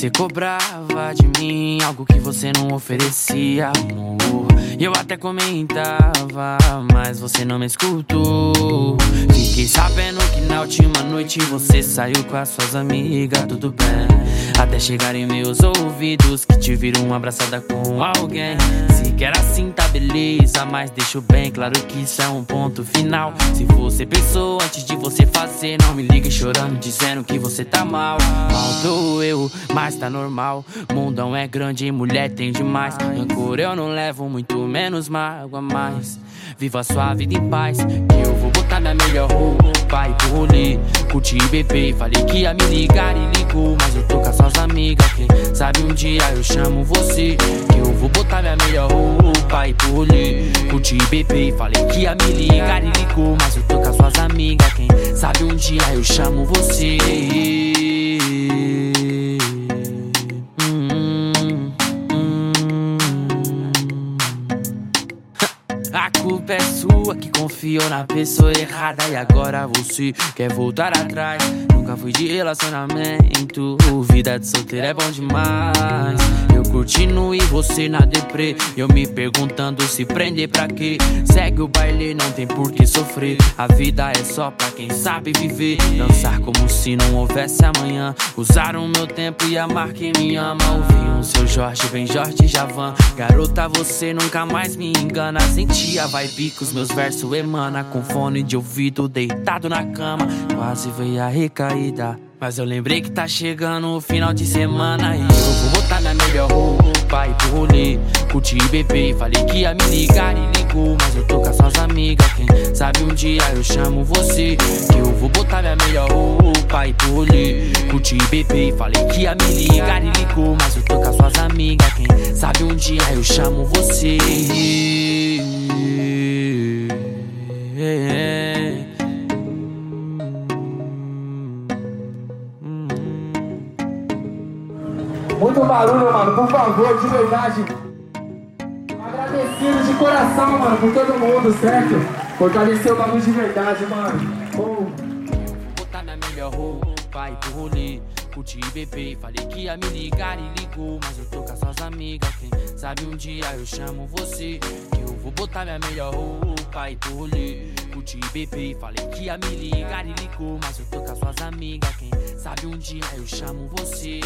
Você cobrava de mim algo que você não oferecia, amor. Eu até comentava, mas você não me escutou. Fiquei sabendo que na última noite você saiu com as suas amigas, tudo bem. Até chegar em meus ouvidos que te viram abraçada com alguém. Se quer assim, tá beleza, mas deixo bem claro que isso é um ponto final. Se você pensou antes de você fazer, não me ligue chorando, dizendo que você tá mal. Mal tô eu, mas tá normal. Mundão é grande e mulher tem demais. Rancor eu não levo, muito menos mágoa mais. Viva sua vida em paz, que eu vou botar minha melhor roupa e pro rolê. Curti beber, falei que ia me ligar e ligou. Mas eu tô com as suas amigas, quem sabe um dia eu chamo você. Que eu vou botar minha melhor roupa e pro rolê. Curti beber, falei que ia me ligar e ligou. Mas eu tô com as suas amigas, quem sabe um dia eu chamo você. A culpa é sua que confiou na pessoa errada e agora você quer voltar atrás. Nunca fui de relacionamento, vida de solteiro é bom demais. Eu curtindo e você na deprê. Eu me perguntando se prender pra quê. Segue o baile, não tem por que sofrer. A vida é só pra quem sabe viver. Dançar como se não houvesse amanhã. Usar o meu tempo e amar quem me ama. Ouvir um seu Jorge, vem Jorge Javan. Garota, você nunca mais me engana. Senti a vibe que os meus versos emana. Com fone de ouvido deitado na cama. Quase veio a recaída. Mas eu lembrei que tá chegando o final de semana E eu vou botar minha melhor roupa e pro rolê. Curti e beber, falei que ia me ligar e ligou. Mas eu tô com as suas amigas, quem sabe um dia eu chamo você. Que eu vou botar minha melhor roupa e pro rolê. Curti e beber, falei que ia me ligar e ligou. Mas eu tô com as suas amigas, quem sabe um dia eu chamo você Muito barulho, mano, por favor, de verdade. Agradecido de coração, mano, por todo mundo, certo? Fortalecer o bagulho de verdade, mano. Oh. botar minha melhor roupa e pro rolê. Curti e beber, falei que ia me ligar e ligou. Mas eu tô com as suas amigas, quem sabe um dia eu chamo você. Que eu vou botar minha melhor roupa e pro rolê. Curti e beber, falei que ia me ligar e ligou. Mas eu tô com as suas amigas, quem sabe um dia eu chamo você.